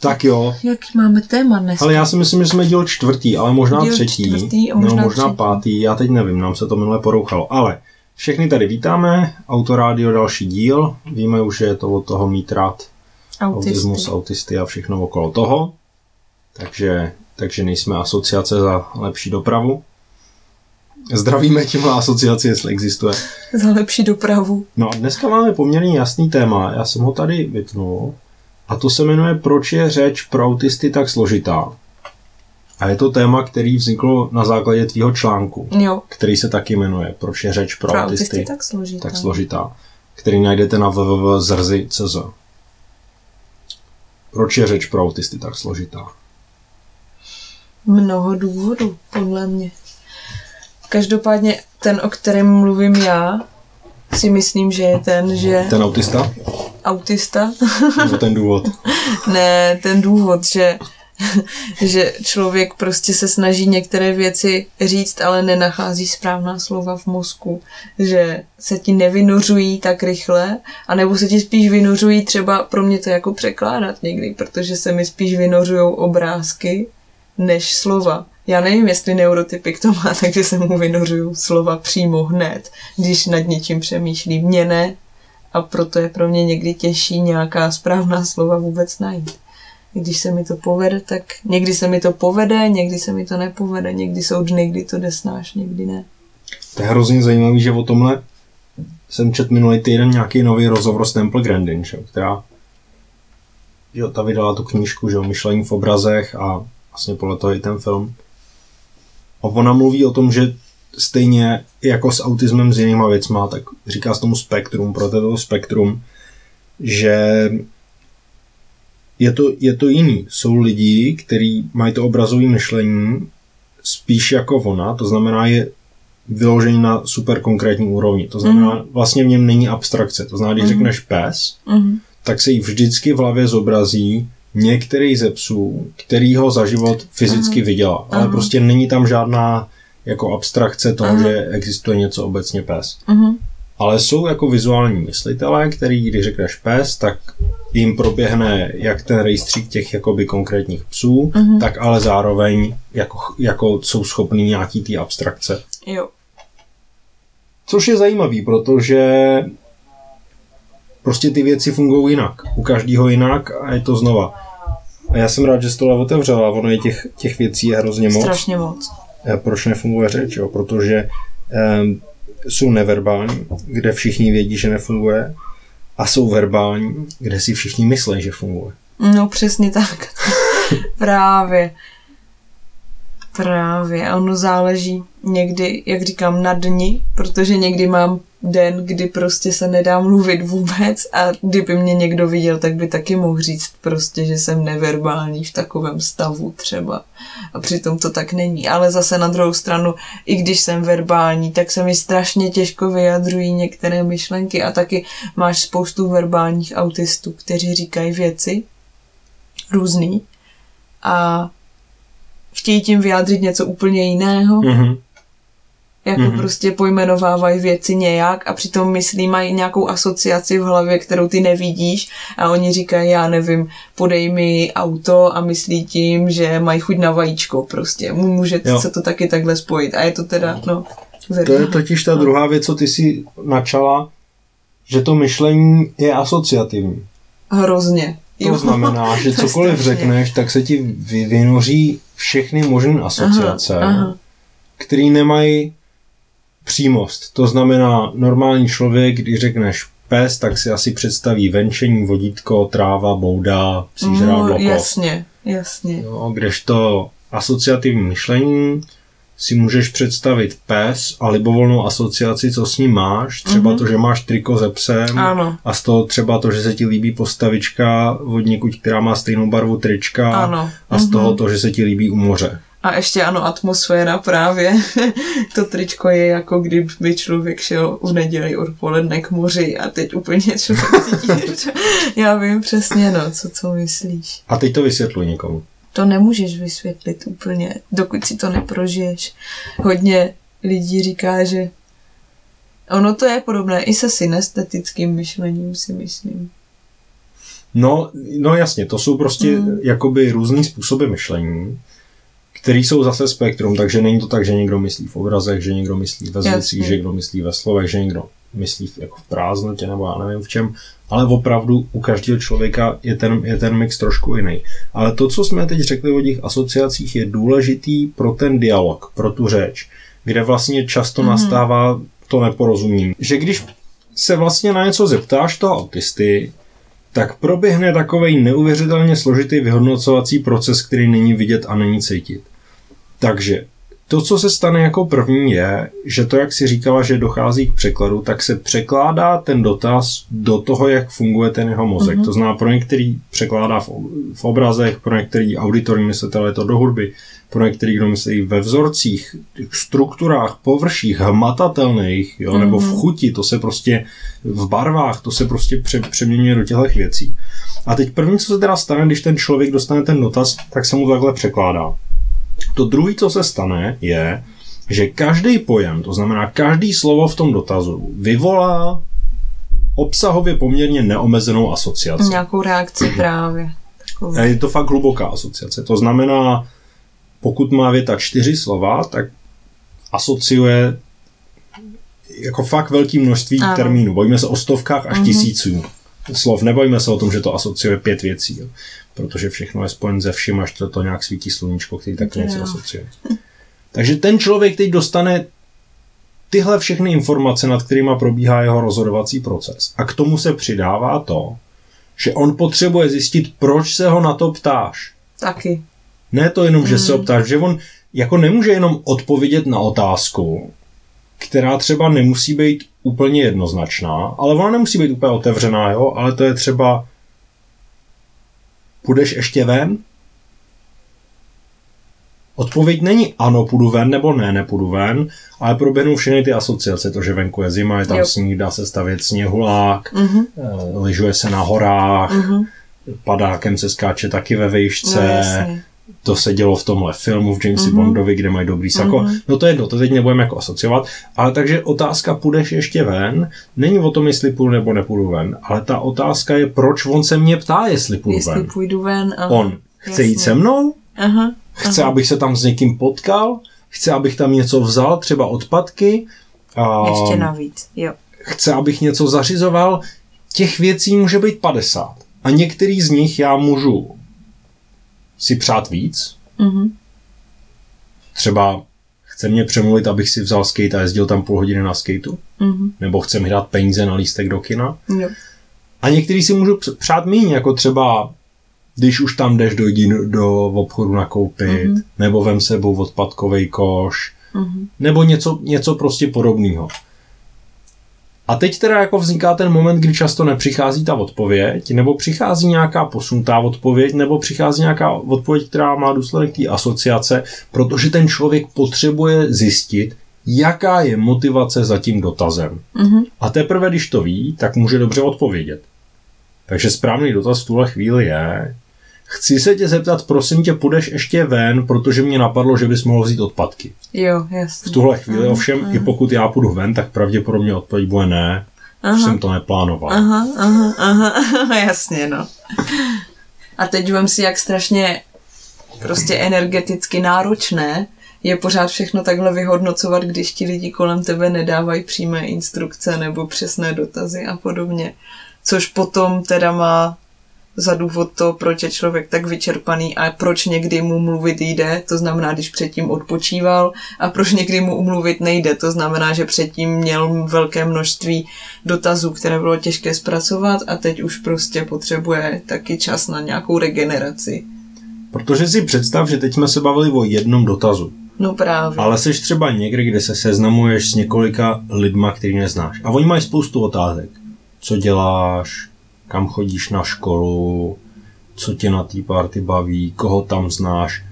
Tak jo. Jaký máme téma dnes? Ale já si myslím, že jsme díl čtvrtý, ale možná Díl třetí. čtvrtý a no, možná možná třetí. pátý, já teď nevím, nám se to minule porouchalo. Ale všechny tady vítáme, Autorádio další díl. Víme už, že je to od toho mít rád autismus, Autisty. autisty a všechno okolo toho. Takže, takže nejsme asociace za lepší dopravu. Zdravíme tímhle asociaci, jestli existuje. Za lepší dopravu. No a dneska máme poměrně jasný téma, já jsem ho tady vypnul. A to se jmenuje Proč je řeč pro autisty tak složitá? A je to téma, který vzniklo na základě tvýho článku, Jo, který se taky jmenuje Proč je řeč pro, pro autisty, autisty tak složitá. tak složitá, který najdete na www.zrzy.cz. Proč je řeč pro autisty tak složitá? Mnoho důvodů, podle mě. Každopádně ten, o kterém mluvím já, si myslím, že je ten, že Ten autista? autista, Nebo ten důvod? ne, ten důvod, že, že člověk prostě se snaží některé věci říct, ale nenachází správná slova v mozku, že se ti nevynořují tak rychle, anebo se ti spíš vynořují třeba pro mě to jako překládat někdy, protože se mi spíš vynořují obrázky než slova. Já nevím, jestli neurotypik to má, takže se mu vynořují slova přímo hned, když nad něčím přemýšlí. Mně ne, a proto je pro mě někdy těžší nějaká správná slova vůbec najít. Když se mi to povede, tak někdy se mi to povede, někdy se mi to nepovede, někdy jsou dny, kdy to jde snáš, někdy ne. To je hrozně zajímavý, že o tomhle jsem četl minulý týden nějaký nový rozhovor s Temple Grandin, že, která jo, ta vydala tu knížku, že jo, Myšlení v obrazech a vlastně podle toho i ten film. A ona mluví o tom, že stejně jako s autismem s jinýma věcma, tak říká s tomu spektrum, pro toto spektrum, že je to, je to jiný. Jsou lidi, kteří mají to obrazové myšlení spíš jako ona, to znamená je vyložený na super konkrétní úrovni. To znamená, mm. vlastně v něm není abstrakce. To znamená, když mm. řekneš pes, Mhm. tak se jí vždycky v hlavě zobrazí některý ze psů, který ho za život fyzicky Aha. viděla. Ale Aha. prostě není tam žádná jako abstrakce toho, Aha. že existuje něco obecně pes. Mhm. Ale jsou jako vizuální myslitelé, který, když řekneš pes, tak jim proběhne jak ten rejstřík těch jakoby konkrétních psů, Mhm. tak ale zároveň jako, jako jsou schopní nějaký ty abstrakce. Jo. Což je zajímavý, protože prostě ty věci fungují jinak. U každého jinak a je to znova. A já jsem rád, že jsi tohle otevřela, ono je těch, těch věcí je hrozně moc. Strašně moc. Eh, Proč nefunguje řeč, jo? Protože eh, jsou neverbální, kde všichni vědí, že nefunguje, a jsou verbální, kde si všichni myslí, že funguje. No přesně tak. Právě. Právě. Ono záleží někdy, jak říkám, na dni, protože někdy mám den, kdy prostě se nedá mluvit vůbec a kdyby mě někdo viděl, tak by taky mohl říct prostě, že jsem neverbální v takovém stavu třeba. A přitom to tak není. Ale zase na druhou stranu, i když jsem verbální, tak se mi strašně těžko vyjadřují některé myšlenky a taky máš spoustu verbálních autistů, kteří říkají věci různý a chtějí tím vyjádřit něco úplně jiného, Mm-hmm. Jako Mhm. prostě pojmenovávají věci nějak a přitom myslí, mají nějakou asociaci v hlavě, kterou ty nevidíš a oni říkají, já nevím, podej mi auto a myslí tím, že mají chuť na vajíčko prostě. Může Jo. se to taky takhle spojit a je to teda, no, To je totiž ta druhá věc, co ty si načala, že to myšlení je asociativní. Hrozně. To Jo. znamená, že To cokoliv strašně. řekneš, tak se ti vy- vynoří všechny možné asociace, Aha, aha. které nemají přímost. To znamená, normální člověk, když řekneš pes, tak si asi představí venčení, vodítko, tráva, bouda, psí žrádlo, No, jasně, jasně. Jo, kdežto asociativní myšlení si můžeš představit pes a libovolnou asociaci, co s ním máš. Třeba Mhm. to, že máš triko ze psem Ano, a z toho třeba to, že se ti líbí postavička od někud, která má stejnou barvu trička ano. a z toho Mhm. to, že se ti líbí u moře. A ještě ano, atmosféra právě. to tričko je jako kdyby člověk šel v neděli odpoledne k moři a teď úplně člověk cítí, já vím přesně, no, co, co myslíš. A teď to vysvětluji někomu. To nemůžeš vysvětlit úplně, dokud si to neprožiješ. Hodně lidí říká, že Ono to je podobné i se synestetickým myšlením, si myslím. No, no jasně, to jsou prostě mm. jakoby různý způsoby myšlení, který jsou zase spektrum, takže není to tak, že někdo myslí v obrazech, že někdo myslí ve zvucích, že někdo myslí ve slovech, že někdo myslí v, jako v prázdnotě nebo já nevím v čem, ale opravdu u každého člověka je ten, je ten mix trošku jiný. Ale to, co jsme teď řekli o těch asociacích, je důležitý pro ten dialog, pro tu řeč, kde vlastně často mm-hmm. nastává to neporozumění. Že když se vlastně na něco zeptáš toho autisty, tak proběhne takový neuvěřitelně složitý vyhodnocovací proces, který není vidět a není cítit. Takže to, co se stane jako první, je, že to, jak si říkala, že dochází k překladu, tak se překládá ten dotaz do toho, jak funguje ten jeho mozek. Mm-hmm. To znamená, pro některý překládá v, v obrazech, pro některý auditorní myslitel je to do hudby, pro některý, kdo myslí ve vzorcích, strukturách, površích, hmatatelných, jo, mm-hmm. nebo v mhm. chuti, to se prostě v barvách, to se prostě pře, přeměňuje do těchto věcí. A teď první, co se teda stane, když ten člověk dostane ten dotaz, tak se mu takhle překládá. To druhé, co se stane, je, že každý pojem, to znamená každý slovo v tom dotazu, vyvolá obsahově poměrně neomezenou asociaci. Nějakou reakci právě. A je to fakt hluboká asociace. To znamená, pokud má věta čtyři slova, tak asociuje jako fakt velké množství ano. termínů. Bojíme se o stovkách až mm-hmm. tisíců slov. Nebojíme se o tom, že to asociuje pět věcí. Jo protože všechno je spojen ze vším, až to, to nějak svítí sluníčko, který tak něco asociuje. Takže ten člověk teď dostane tyhle všechny informace, nad kterými probíhá jeho rozhodovací proces. A k tomu se přidává to, že on potřebuje zjistit, proč se ho na to ptáš. Taky. Ne to jenom, že mm. se ho ptáš, že on jako nemůže jenom odpovědět na otázku, která třeba nemusí být úplně jednoznačná, ale ona nemusí být úplně otevřená, jo, ale to je třeba Půjdeš ještě ven? Odpověď není ano, půjdu ven, nebo ne, nepůjdu ven, ale proběhnou všechny ty asociace, to, že venku je zima, je tam jo. sníh, dá se stavět sněhulák, uh-huh. lyžuje se na horách, uh-huh. padákem se skáče taky ve vejšce, no, to se dělo v tomhle filmu v Jamesi mm-hmm. Bondovi, kde mají dobrý sako. Mm-hmm. No to je jedno, to teď nebudeme jako asociovat. Ale takže otázka, půjdeš ještě ven, není o tom, jestli půjdu nebo nepůjdu ven, ale ta otázka je, proč on se mě ptá, jestli půjdu jestli ven. Jestli půjdu ven, aha. On chce Jasně. jít se mnou, aha, chce, aha. abych se tam s někým potkal, chce, abych tam něco vzal, třeba odpadky. A ještě navíc, jo. Chce, abych něco zařizoval. Těch věcí může být 50. A některý z nich já můžu si přát víc. Mm-hmm. Třeba chce mě přemluvit, abych si vzal skate a jezdil tam půl hodiny na skateu. Mm-hmm. Nebo chce mi dát peníze na lístek do kina. Jo. A některý si můžu přát méně, jako třeba když už tam jdeš, dojdi do obchodu nakoupit, mm-hmm. nebo vem sebou odpadkový koš, mm-hmm. nebo něco, něco prostě podobného. A teď teda jako vzniká ten moment, kdy často nepřichází ta odpověď, nebo přichází nějaká posunutá odpověď, nebo přichází nějaká odpověď, která má důsledek té asociace, protože ten člověk potřebuje zjistit, jaká je motivace za tím dotazem. Mm-hmm. A teprve, když to ví, tak může dobře odpovědět. Takže správný dotaz v tuhle chvíli je, Chci se tě zeptat, prosím tě, půjdeš ještě ven, protože mě napadlo, že bys mohl vzít odpadky. Jo, jasně. V tuhle chvíli aha, ovšem, aha. i pokud já půjdu ven, tak pravděpodobně odpověď bude ne, aha. jsem to neplánoval. Aha, aha, aha, jasně, no. A teď vem si, jak strašně prostě energeticky náročné je pořád všechno takhle vyhodnocovat, když ti lidi kolem tebe nedávají přímé instrukce nebo přesné dotazy a podobně. Což potom teda má za důvod to, proč je člověk tak vyčerpaný a proč někdy mu mluvit jde, to znamená, když předtím odpočíval a proč někdy mu umluvit nejde, to znamená, že předtím měl velké množství dotazů, které bylo těžké zpracovat a teď už prostě potřebuje taky čas na nějakou regeneraci. Protože si představ, že teď jsme se bavili o jednom dotazu. No právě. Ale jsi třeba někde, kde se seznamuješ s několika lidma, který neznáš. A oni mají spoustu otázek. Co děláš? Kam chodíš na školu, co tě na té party baví, koho tam znáš.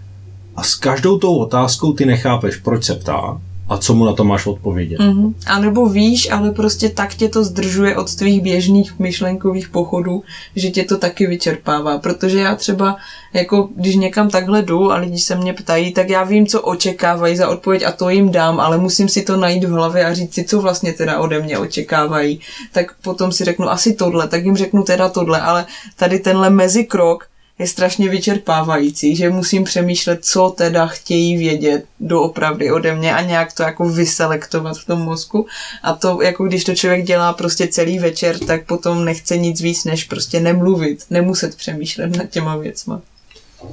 A s každou tou otázkou ty nechápeš, proč se ptá, a co mu na to máš odpovědět. Mm-hmm. A nebo víš, ale prostě tak tě to zdržuje od tvých běžných myšlenkových pochodů, že tě to taky vyčerpává. Protože já třeba, jako když někam takhle jdu a lidi se mě ptají, tak já vím, co očekávají za odpověď a to jim dám, ale musím si to najít v hlavě a říct si, co vlastně teda ode mě očekávají. Tak potom si řeknu asi tohle, tak jim řeknu teda tohle, ale tady tenhle mezikrok, je strašně vyčerpávající, že musím přemýšlet, co teda chtějí vědět doopravdy ode mě a nějak to jako vyselektovat v tom mozku. A to, jako když to člověk dělá prostě celý večer, tak potom nechce nic víc, než prostě nemluvit, nemuset přemýšlet nad těma věcma.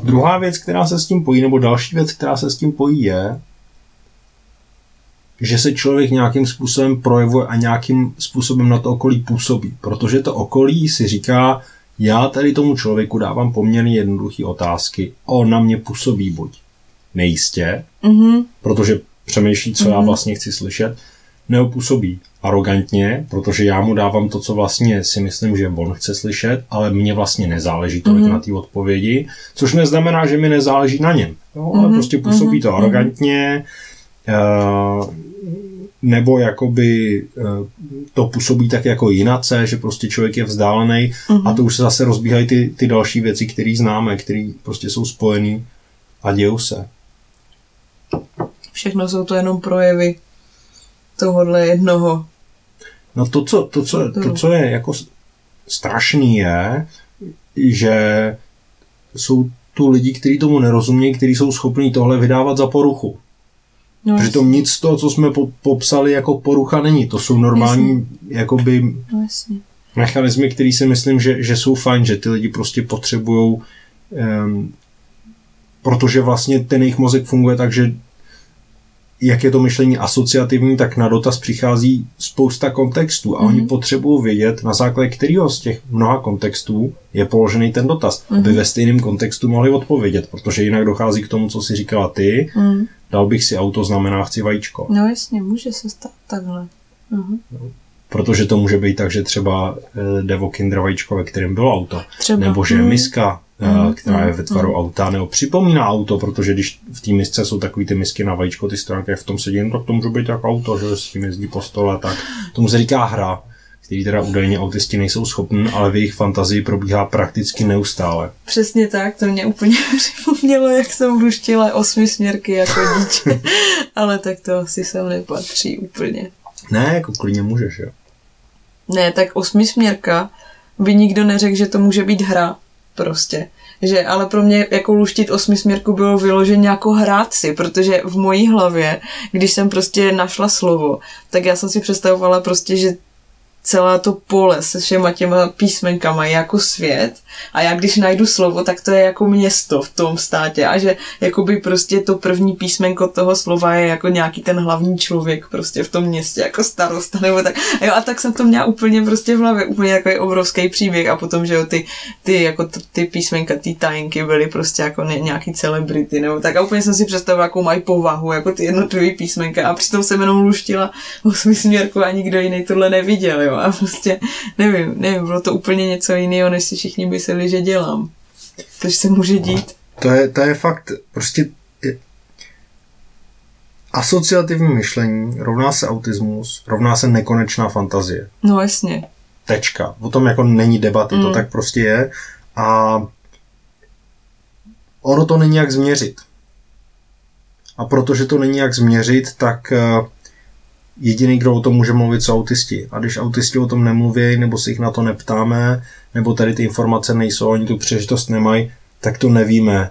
Druhá věc, která se s tím pojí, nebo další věc, která se s tím pojí, je, že se člověk nějakým způsobem projevuje a nějakým způsobem na to okolí působí. Protože to okolí si říká, já tady tomu člověku dávám poměrně jednoduché otázky. On na mě působí buď nejistě, mm-hmm. protože přemýšlí, co mm-hmm. já mhm. vlastně chci slyšet, nebo působí arrogantně, protože já mu dávám to, co vlastně si myslím, že on chce slyšet, ale mně vlastně nezáleží tolik mm-hmm. na té odpovědi, což neznamená, že mi nezáleží na něm. Jo? Ale mm-hmm. prostě působí mm-hmm. to arrogantně, uh, nebo jakoby eh, to působí tak jako jinace, že prostě člověk je vzdálený mm-hmm. a to už se zase rozbíhají ty, ty další věci, které známe, které prostě jsou spojený a dějou se. Všechno jsou to jenom projevy tohohle jednoho. No to, co, to, co, to, co je jako strašný je, že jsou tu lidi, kteří tomu nerozumějí, kteří jsou schopní tohle vydávat za poruchu. No, Přitom nic z toho, co jsme po, popsali jako porucha není. To jsou normální jasně. jakoby no, jasně. mechanismy, které si myslím, že, že jsou fajn, že ty lidi prostě potřebují um, protože vlastně ten jejich mozek funguje tak, že jak je to myšlení asociativní, tak na dotaz přichází spousta kontextů a mm-hmm. oni mhm. potřebují vědět, na základě kterého z těch mnoha kontextů je položený ten dotaz, mm-hmm. aby mhm. ve stejném kontextu mohli odpovědět, protože jinak dochází k tomu, co si říkala ty, mm. Dal bych si auto, znamená chci vajíčko. No jasně, může se stát takhle. No, protože to může být tak, že třeba eh, jde o kinder vajíčko, ve kterém bylo auto, třeba. nebo že mm. miska mm, která je ve tvaru mm. auta, nebo připomíná auto, protože když v té misce jsou takový ty misky na vajíčko, ty stránky v tom sedí, no, tak to může být jako auto, že s tím jezdí po stole, tak tomu se říká hra, který teda údajně autisti nejsou schopni, ale v jejich fantazii probíhá prakticky neustále. Přesně tak, to mě úplně připomnělo, jak jsem luštila osmi směrky jako dítě, ale tak to asi sem nepatří úplně. Ne, jako klidně můžeš, jo. Ne, tak osmi směrka by nikdo neřekl, že to může být hra, prostě. Že, ale pro mě jako luštit osmisměrku bylo vyloženě jako hrát si, protože v mojí hlavě, když jsem prostě našla slovo, tak já jsem si představovala prostě, že celé to pole se všema těma písmenkama je jako svět. A já když najdu slovo, tak to je jako město v tom státě. A že jakoby prostě to první písmenko toho slova je jako nějaký ten hlavní člověk prostě v tom městě, jako starosta nebo tak. A jo, a tak jsem to měla úplně prostě v hlavě, úplně jako obrovský příběh. A potom, že jo, ty, ty jako t- ty písmenka, ty tajenky byly prostě jako ně, nějaký celebrity nebo tak. A úplně jsem si představila, jakou mají povahu, jako ty jednotlivé písmenka. A přitom jsem jenom luštila osmisměrku a nikdo jiný tohle neviděl, jo, a prostě nevím, nevím, bylo to úplně něco jiného, než si všichni mysleli, že dělám. Což se může dít. To je, to je fakt, prostě je, asociativní myšlení rovná se autismus, rovná se nekonečná fantazie. No jasně. Tečka. O tom jako není debaty, mm. to tak prostě je. A ono to není jak změřit. A protože to není jak změřit, tak uh, jediný, kdo o tom může mluvit, jsou autisti. A když autisti o tom nemluví, nebo se jich na to neptáme, nebo tady ty informace nejsou, oni tu příležitost nemají, tak to nevíme.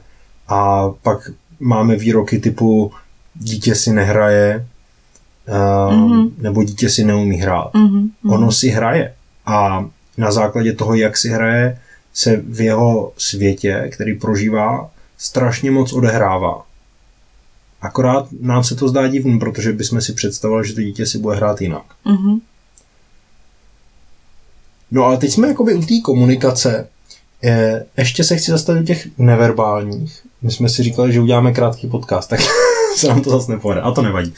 A pak máme výroky typu dítě si nehraje, uh, mm-hmm. nebo dítě si neumí hrát. Mm-hmm. Ono si hraje. A na základě toho, jak si hraje, se v jeho světě, který prožívá, strašně moc odehrává. Akorát nám se to zdá divný, protože bychom si představovali, že to dítě si bude hrát jinak. Mm-hmm. No ale teď jsme jakoby u té komunikace. Je, ještě se chci zastavit těch neverbálních. My jsme si říkali, že uděláme krátký podcast, tak se nám to zase nepovede. A to nevadí.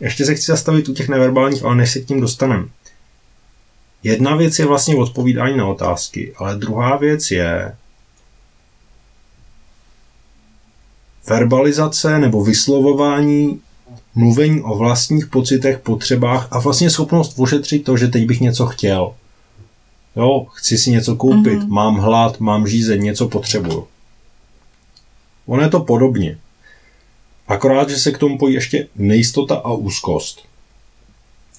Ještě se chci zastavit u těch neverbálních, ale než se k tím dostaneme. Jedna věc je vlastně odpovídání na otázky, ale druhá věc je verbalizace nebo vyslovování mluvení o vlastních pocitech, potřebách a vlastně schopnost ošetřit to, že teď bych něco chtěl. Jo, chci si něco koupit, mm-hmm. mám hlad, mám žízeň, něco potřebuju. Ono je to podobně. Akorát, že se k tomu pojí ještě nejistota a úzkost,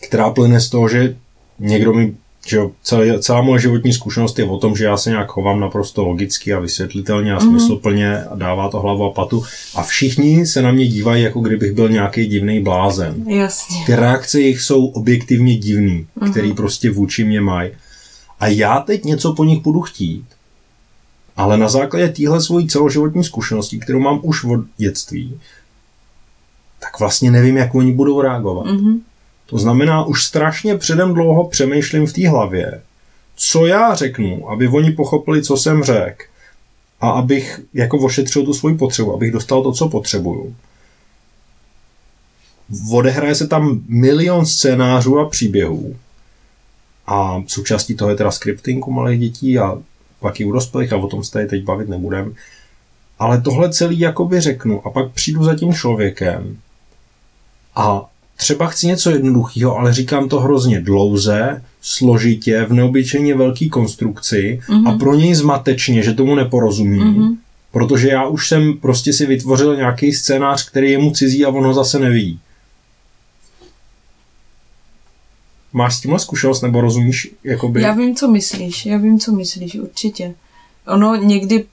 která plyne z toho, že někdo mi, že celé, celá moje životní zkušenost je o tom, že já se nějak chovám naprosto logicky a vysvětlitelně a mm-hmm. smysluplně a dává to hlavu a patu a všichni se na mě dívají, jako kdybych byl nějaký divný blázen. Jasně. Ty reakce jich jsou objektivně divný, mm-hmm. který prostě vůči mě mají. A já teď něco po nich budu chtít, ale na základě téhle svojí celoživotní zkušenosti, kterou mám už od dětství, tak vlastně nevím, jak oni budou reagovat. Mm-hmm. To znamená, už strašně předem dlouho přemýšlím v té hlavě, co já řeknu, aby oni pochopili, co jsem řekl a abych jako ošetřil tu svoji potřebu, abych dostal to, co potřebuju. Odehraje se tam milion scénářů a příběhů. A součástí toho je teda scripting u malých dětí a pak i u dospělých a o tom se tady teď bavit nebudem. Ale tohle celý jakoby řeknu a pak přijdu za tím člověkem a třeba chci něco jednoduchého, ale říkám to hrozně dlouze, složitě, v neobyčejně velké konstrukci mm-hmm. a mhm. pro něj zmatečně, že tomu neporozumí. Mm-hmm. Protože já už jsem prostě si vytvořil nějaký scénář, který je mu cizí a ono zase nevidí. Máš s tímhle zkušenost nebo rozumíš? Jakoby... Já vím, co myslíš, já vím, co myslíš, určitě. Ono někdy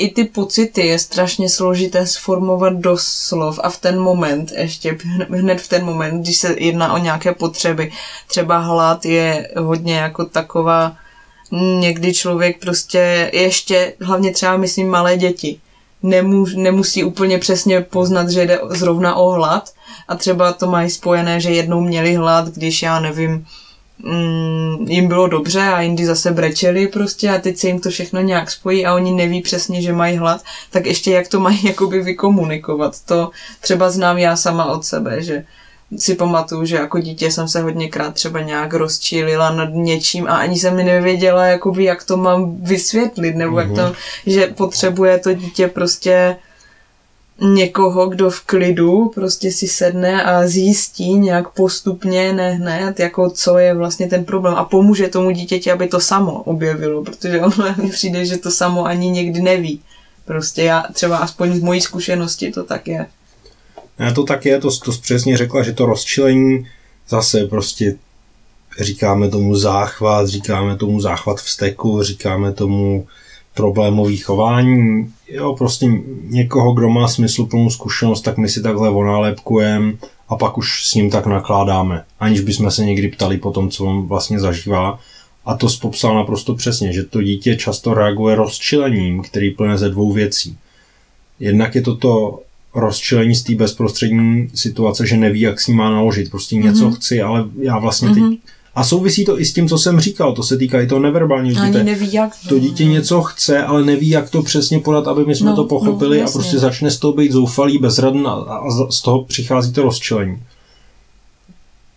i ty pocity je strašně složité sformovat do slov a v ten moment, ještě hned v ten moment, když se jedná o nějaké potřeby, třeba hlad je hodně jako taková, někdy člověk prostě ještě, hlavně třeba myslím malé děti, nemus, nemusí úplně přesně poznat, že jde zrovna o hlad. A třeba to mají spojené, že jednou měli hlad, když já nevím, mm, jim bylo dobře a jindy zase brečeli prostě a teď se jim to všechno nějak spojí a oni neví přesně, že mají hlad, tak ještě jak to mají jakoby vykomunikovat. To třeba znám já sama od sebe, že si pamatuju, že jako dítě jsem se hodněkrát třeba nějak rozčílila nad něčím a ani jsem mi nevěděla, jakoby, jak to mám vysvětlit, nebo mm-hmm. jak to, mhm. že potřebuje to dítě prostě někoho, kdo v klidu prostě si sedne a zjistí nějak postupně, ne hned, jako co je vlastně ten problém a pomůže tomu dítěti, aby to samo objevilo, protože ono přijde, že to samo ani někdy neví. Prostě já třeba aspoň z mojí zkušenosti to tak je. Ne, to tak je, to, to přesně řekla, že to rozčilení zase prostě říkáme tomu záchvat, říkáme tomu záchvat vzteku, říkáme tomu problémový chování. Jo, prostě někoho, kdo má smysluplnou zkušenost, tak my si takhle onálepkujeme a pak už s ním tak nakládáme, aniž bychom se někdy ptali po tom, co on vlastně zažívá. A to popsal naprosto přesně, že to dítě často reaguje rozčilením, který plne ze dvou věcí. Jednak je to to rozčilení z té bezprostřední situace, že neví, jak s ním má naložit. Prostě něco mm-hmm. chci, ale já vlastně mm-hmm. teď mhm. A souvisí to i s tím, co jsem říkal, to se týká i toho neverbálního dítěte. neví jak. To dítě něco chce, ale neví, jak to přesně podat, aby my jsme no, to pochopili no, a prostě začne z toho být zoufalý, bezradný a, a z toho přichází to rozčilení.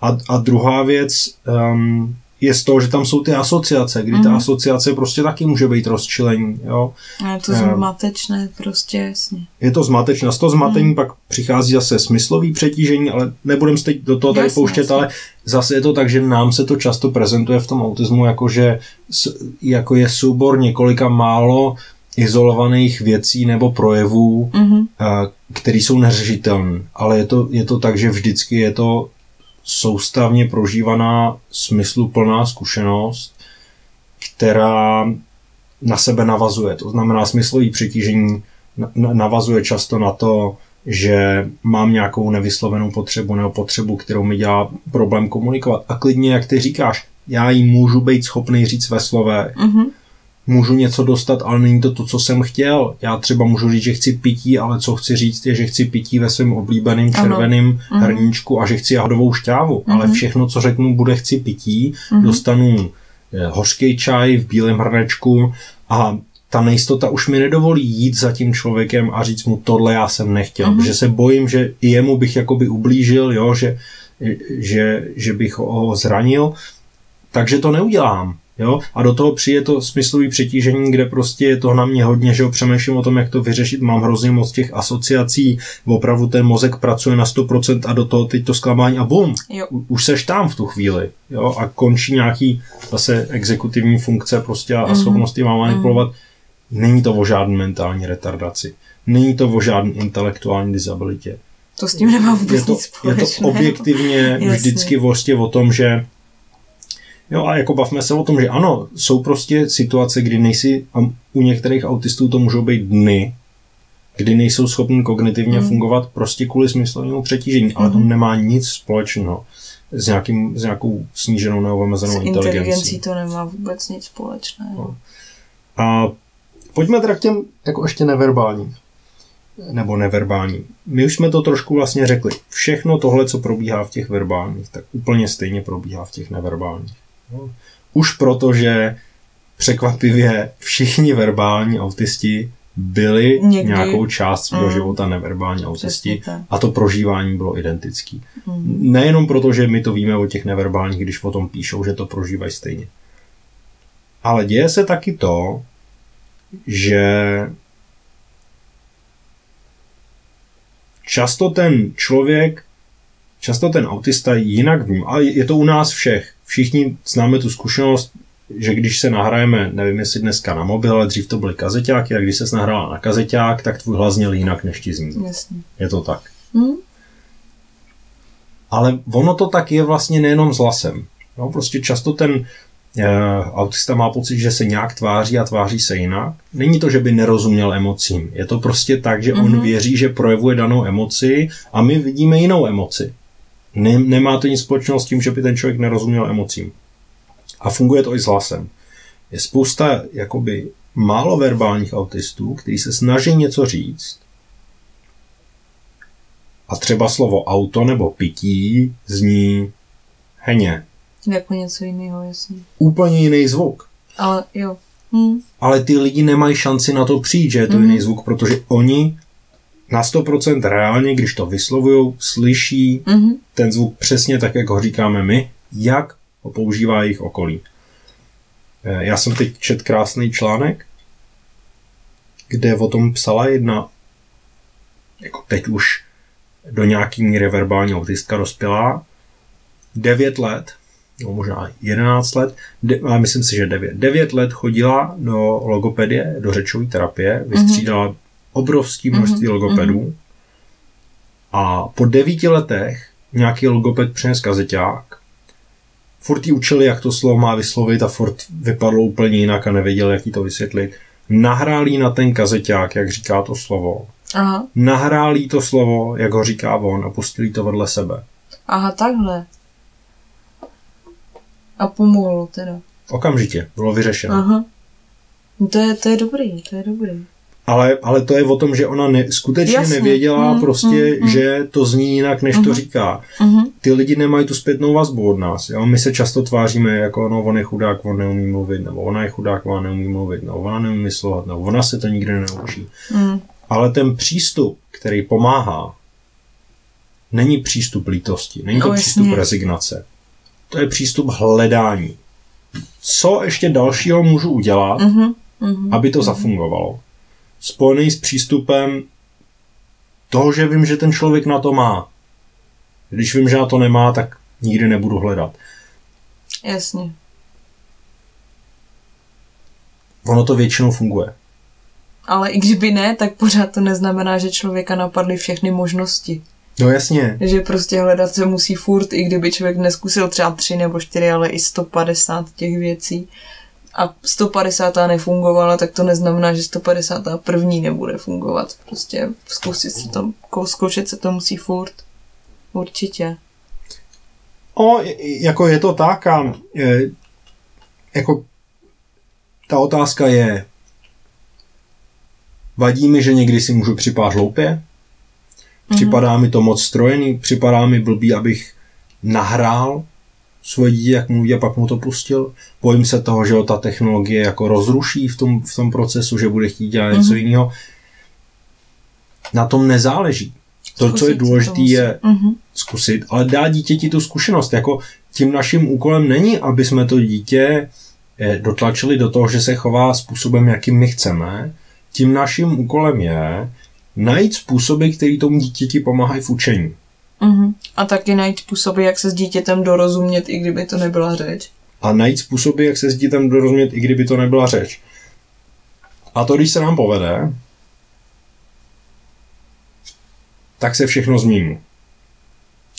A, a druhá věc, um, je z toho, že tam jsou ty asociace, kdy mm. ta mhm. asociace prostě taky může být rozčilení. Jo. A je to ehm, zmatečné, prostě jasně. Je to zmatečné. Z toho zmatení mm. pak přichází zase smyslový přetížení, ale nebudem se teď do toho tady jasně, pouštět, jasně. ale zase je to tak, že nám se to často prezentuje v tom autismu jako, že jako je soubor několika málo izolovaných věcí nebo projevů, mm-hmm. které jsou neřešitelné. Ale je to, je to tak, že vždycky je to soustavně prožívaná smysluplná zkušenost, která na sebe navazuje. To znamená, smyslový přetížení navazuje často na to, že mám nějakou nevyslovenou potřebu nebo potřebu, kterou mi dělá problém komunikovat. A klidně, jak ty říkáš, já jí můžu být schopný říct ve slovech. Mm-hmm můžu něco dostat, ale není to to, co jsem chtěl. Já třeba můžu říct, že chci pití, ale co chci říct je, že chci pití ve svém oblíbeném červeném ano. Mhm. hrníčku a že chci jahodovou šťávu. Ano. Ale mhm. všechno, co řeknu, bude chci pití, ano. Mhm. dostanu eh, hořký čaj v bílém hrnečku a ta nejistota už mi nedovolí jít za tím člověkem a říct mu tohle já jsem nechtěl, mm-hmm. že se bojím, že i jemu bych jakoby ublížil, jo, že, že, že bych ho zranil, takže to neudělám Jo? A do toho přijde to smyslový přetížení, kde prostě je toho na mě hodně, že jo, přemýšlím o tom, jak to vyřešit, mám hrozně moc těch asociací, opravdu ten mozek pracuje na 100% a do toho teď to zklamání a bum, Jo. už seš tam v tu chvíli, jo, a končí nějaký zase exekutivní funkce prostě a, a schopnosti má manipulovat. Není to o žádné mentální retardaci. Není to o žádné intelektuální disabilitě. To s tím nemá vůbec Je to, nic je to společného. objektivně Jasně. vždycky vlastně o tom, že Jo, a jako bavme se o tom, že ano, jsou prostě situace, kdy nejsi, a u některých autistů to můžou být dny, kdy nejsou schopni kognitivně Mm. fungovat prostě kvůli smyslovému přetížení, ale to nemá nic společného s, nějakým, s nějakou sníženou nebo omezenou S inteligencí. inteligencí to nemá vůbec nic společného. No. A pojďme teda k těm jako ještě neverbálním. Nebo neverbální. My už jsme to trošku vlastně řekli. Všechno tohle, co probíhá v těch verbálních, tak úplně stejně probíhá v těch neverbálních. No. Už proto, že překvapivě všichni verbální autisti byli Někdy. nějakou část svého Mm. života neverbální autisti a to prožívání bylo identický. Mm. Nejenom proto, že my to víme o těch neverbálních, když o tom píšou, že to prožívají stejně. Ale děje se taky to, že často ten člověk, často ten autista jinak vnímá, ale je to u nás všech. Všichni známe tu zkušenost, že když se nahrajeme, nevím jestli dneska na mobil, ale dřív to byly kazeťáky, a když se nahrála na kazeťák, tak tvůj hlas zněl jinak, než ti zní. Jasně. Je to tak. Hm? Ale ono to tak je vlastně nejenom s hlasem. No, prostě často ten e, autista má pocit, že se nějak tváří a tváří se jinak. Není to, že by nerozuměl emocím. Je to prostě tak, že on Mhm. věří, že projevuje danou emoci a my vidíme jinou emoci. Ne, nemá to nic společného s tím, že by ten člověk nerozuměl emocím. A funguje to i s hlasem. Je spousta jakoby málo verbálních autistů, kteří se snaží něco říct, a třeba slovo auto nebo pití zní heně. Jako něco jiného, jasně. Úplně jiný zvuk. Ale jo. Hm. Ale ty lidi nemají šanci na to přijít, že je to Mhm. jiný zvuk, protože oni na 100% reálně, když to vyslovují, slyší Mhm. ten zvuk přesně tak, jak ho říkáme my, jak ho používá jejich okolí. Eh, Já jsem teď čet krásný článek, kde o tom psala jedna, jako teď už do nějaký míry verbální autistka dospělá, 9 let, no možná 11 let, de, ale myslím si, že 9. 9 let chodila do logopedie, do řečové terapie, vystřídala obrovské množství Mhm, logopedů a po devíti letech nějaký logoped přines kazeťák, furt jí učili, jak to slovo má vyslovit a furt vypadlo úplně jinak a nevěděl, jak jí to vysvětlit. Nahrál jí na ten kazeťák, jak říká to slovo. Aha. Nahrál jí to slovo, jak ho říká on a pustil jí to vedle sebe. Aha, takhle. A pomohlo teda. Okamžitě, bylo vyřešeno. Aha. No to je, to je dobrý, to je dobrý. Ale, ale to je o tom, že ona ne, skutečně Jasně. nevěděla Mm, prostě, mm, mm. že to zní jinak, než to Mhm. říká. Mhm. Ty lidi nemají tu zpětnou vazbu od nás. Jo? My se často tváříme jako no, on je chudák, on neumí mluvit, nebo ona je chudák, ona neumí mluvit, nebo ona neumí slovat, nebo ona se to nikdy nenaučí. Mm. Ale ten přístup, který pomáhá, není přístup lítosti, není to No, přístup jasně. rezignace. To je přístup hledání. Co ještě dalšího můžu udělat, Mhm. Mhm. aby to zafungovalo. Spojený s přístupem toho, že vím, že ten člověk na to má. Když vím, že na to nemá, tak nikdy nebudu hledat. Jasně. Ono to většinou funguje. Ale i kdyby ne, tak pořád to neznamená, že člověka napadly všechny možnosti. No jasně. Že prostě hledat se musí furt, i kdyby člověk neskusil třeba tři nebo čtyři, ale i 150 těch věcí. A 150 nefungovala, tak to neznamená, že 150 první nebude fungovat. Prostě zkusit se to, zkoušet se to musí furt. Určitě. O, jako je to tak a e, jako ta otázka je, vadí mi, že někdy si můžu připadat hloupě? Připadá mi to moc strojený? Připadá mi blbý, abych nahrál svoje dítě, jak mluví a pak mu to pustil? Bojím se toho, že ho ta technologie jako rozruší v tom, v tom procesu, že bude chtít dělat něco Mhm. jiného. Na tom nezáleží. To, co je Zkusit si to důležité, je Mhm. zkusit, ale dá dítěti tu zkušenost. Jako tím naším úkolem není, aby jsme to dítě eh, dotlačili do toho, že se chová způsobem, jakým my chceme, tím naším úkolem je najít způsoby, které tomu dítěti pomáhají v učení. Mhm. A taky najít způsoby, jak se s dítětem dorozumět, i kdyby to nebyla řeč. A najít způsoby, jak se s dítětem dorozumět, i kdyby to nebyla řeč. A to, když se nám povede, tak se všechno změní.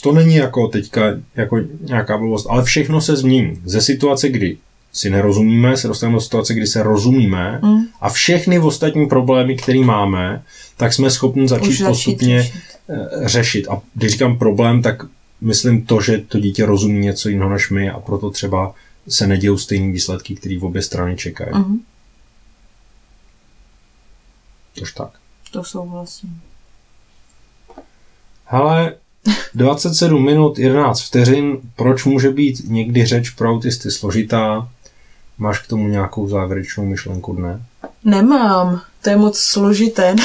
To není jako teďka jako nějaká blbost, ale všechno se změní. Ze situace, kdy si nerozumíme, se dostaneme do situace, kdy se rozumíme Mm. a všechny ostatní problémy, které máme, tak jsme schopni začít, začít postupně řešit. eh, řešit. A když říkám problém, tak myslím to, že to dítě rozumí něco jiného než my a proto třeba se nedějou stejné výsledky, které v obě strany čekají. Mhm. Tož tak. To souhlasím. Hele, 27 minut, 11 vteřin, proč může být někdy řeč pro autisty složitá? Máš k tomu nějakou závěrečnou myšlenku dne? Nemám. To je moc složité.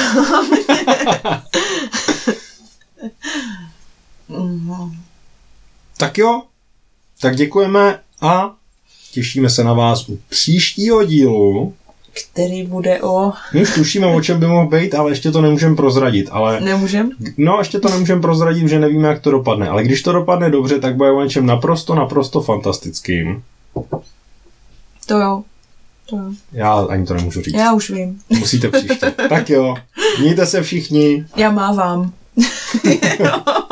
Tak jo, tak děkujeme a těšíme se na vás u příštího dílu. Který bude o... My už tušíme, o čem by mohl být, ale ještě to nemůžeme prozradit. Ale Nemůžem? no, ještě to nemůžeme prozradit, že nevíme, jak to dopadne. Ale když to dopadne dobře, tak bude o něčem naprosto, naprosto fantastickým. To jo. To jo. Já ani to nemůžu říct. Já už vím. Musíte příště. tak jo, mějte se všichni. Já mávám.